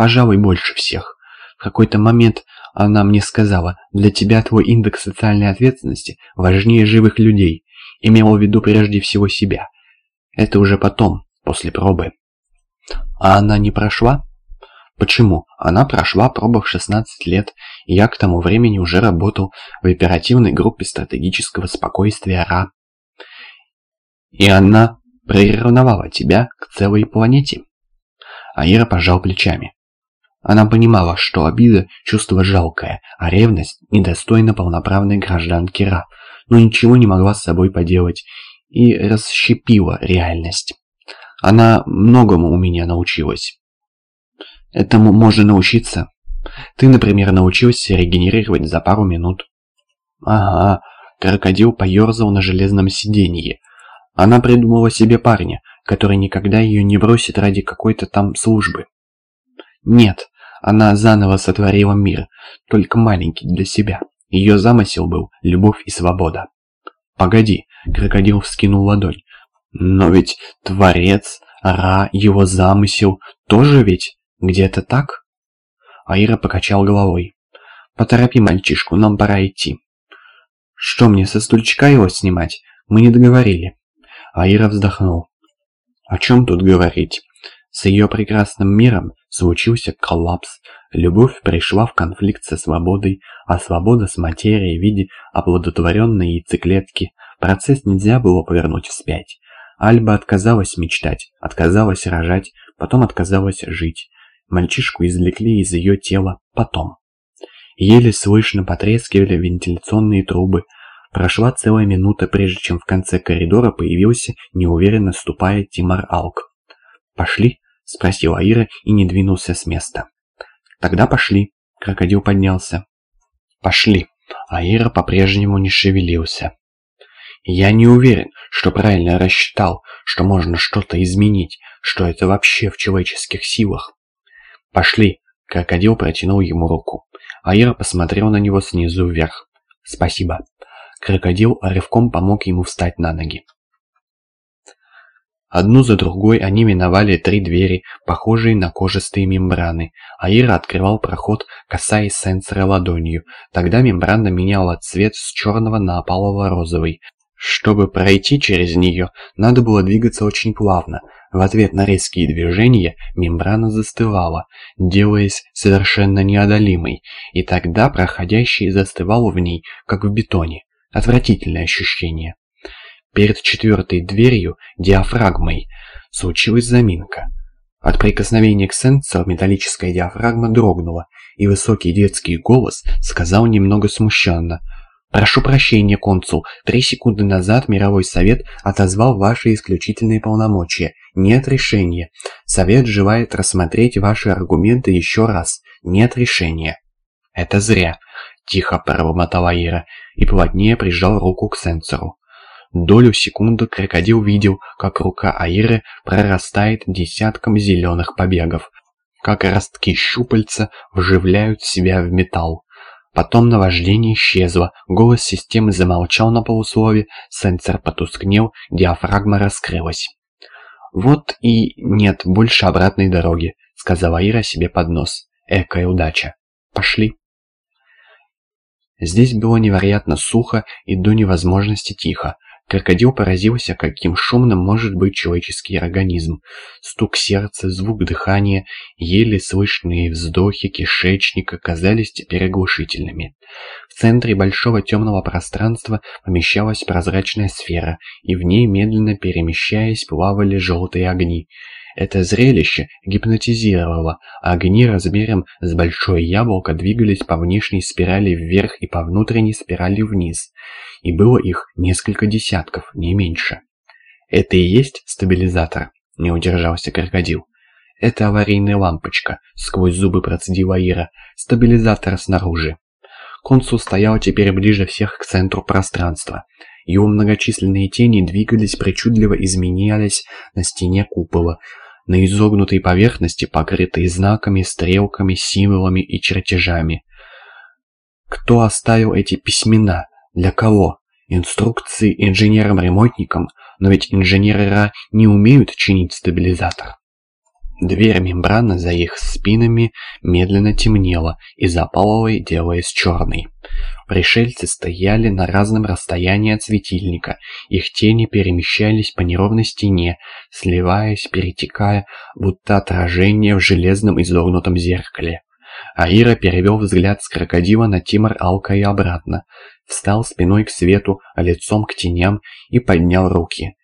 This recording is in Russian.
Пожалуй, больше всех. В какой-то момент она мне сказала, для тебя твой индекс социальной ответственности важнее живых людей. Имела в виду прежде всего себя. Это уже потом, после пробы. А она не прошла? Почему? Она прошла пробу в 16 лет, и я к тому времени уже работал в оперативной группе стратегического спокойствия РА. И она приревновала тебя к целой планете. Аира пожал плечами. Она понимала, что обида – чувство жалкое, а ревность – недостойна полноправной гражданки Ра, но ничего не могла с собой поделать и расщепила реальность. Она многому у меня научилась. Этому можно научиться. Ты, например, научился регенерировать за пару минут. Ага, крокодил поерзал на железном сиденье. Она придумала себе парня, который никогда ее не бросит ради какой-то там службы. Нет, она заново сотворила мир, только маленький для себя. Ее замысел был любовь и свобода. Погоди, крокодил вскинул ладонь. Но ведь Творец, Ра, его замысел, тоже ведь где-то так? Аира покачал головой. Поторопи мальчишку, нам пора идти. Что мне, со стульчика его снимать? Мы не договорили. Аира вздохнул. О чем тут говорить? С ее прекрасным миром случился коллапс. Любовь пришла в конфликт со свободой, а свобода с материей в виде оплодотворенной яйцеклетки. Процесс нельзя было повернуть вспять. Альба отказалась мечтать, отказалась рожать, потом отказалась жить. Мальчишку извлекли из ее тела потом. Еле слышно потрескивали вентиляционные трубы. Прошла целая минута, прежде чем в конце коридора появился, неуверенно ступая, Тимар Алк. «Пошли?» – спросил Аира и не двинулся с места. «Тогда пошли». Крокодил поднялся. «Пошли». Аира по-прежнему не шевелился. «Я не уверен, что правильно рассчитал, что можно что-то изменить, что это вообще в человеческих силах». «Пошли!» – крокодил протянул ему руку. Аира посмотрел на него снизу вверх. «Спасибо». Крокодил рывком помог ему встать на ноги. Одну за другой они миновали три двери, похожие на кожистые мембраны. Аира открывал проход, касаясь сенсора ладонью. Тогда мембрана меняла цвет с черного на опалово-розовый. Чтобы пройти через нее, надо было двигаться очень плавно. В ответ на резкие движения мембрана застывала, делаясь совершенно неодолимой, и тогда проходящий застывал в ней, как в бетоне. Отвратительное ощущение. Перед четвертой дверью, диафрагмой, случилась заминка. От прикосновения к сенсору металлическая диафрагма дрогнула, и высокий детский голос сказал немного смущенно «Прошу прощения, консул. Три секунды назад Мировой Совет отозвал ваши исключительные полномочия. Нет решения. Совет желает рассмотреть ваши аргументы еще раз. Нет решения». «Это зря», – тихо пробормотала Ира и плотнее прижал руку к сенсору. Долю секунды крокодил видел, как рука Аиры прорастает десятком зеленых побегов, как ростки щупальца вживляют себя в металл. Потом наваждение исчезло, голос системы замолчал на полуслове, сенсор потускнел, диафрагма раскрылась. «Вот и нет больше обратной дороги», — сказала Ира себе под нос. «Экая удача. Пошли». Здесь было невероятно сухо и до невозможности тихо. Крокодил поразился, каким шумным может быть человеческий организм. Стук сердца, звук дыхания, еле слышные вздохи кишечника казались теперь оглушительными. В центре большого темного пространства помещалась прозрачная сфера, и в ней, медленно перемещаясь, плавали желтые огни. Это зрелище гипнотизировало, огни размером с большое яблоко двигались по внешней спирали вверх и по внутренней спирали вниз, и было их несколько десятков, не меньше. «Это и есть стабилизатор?» – не удержался крокодил. «Это аварийная лампочка», – сквозь зубы процедила Ира. «Стабилизатор снаружи». Консул стоял теперь ближе всех к центру пространства. Его многочисленные тени двигались, причудливо изменялись на стене купола, на изогнутой поверхности, покрытой знаками, стрелками, символами и чертежами. Кто оставил эти письмена? Для кого? Инструкции инженерам-ремонтникам, но ведь инженеры РА не умеют чинить стабилизатор. Дверь мембраны за их спинами медленно темнела и запаловой делаясь черной. Пришельцы стояли на разном расстоянии от светильника, их тени перемещались по неровной стене, сливаясь, перетекая, будто отражение в железном изогнутом зеркале. Аира перевел взгляд с крокодила на Тимор Алка и обратно, встал спиной к свету, а лицом к теням и поднял руки.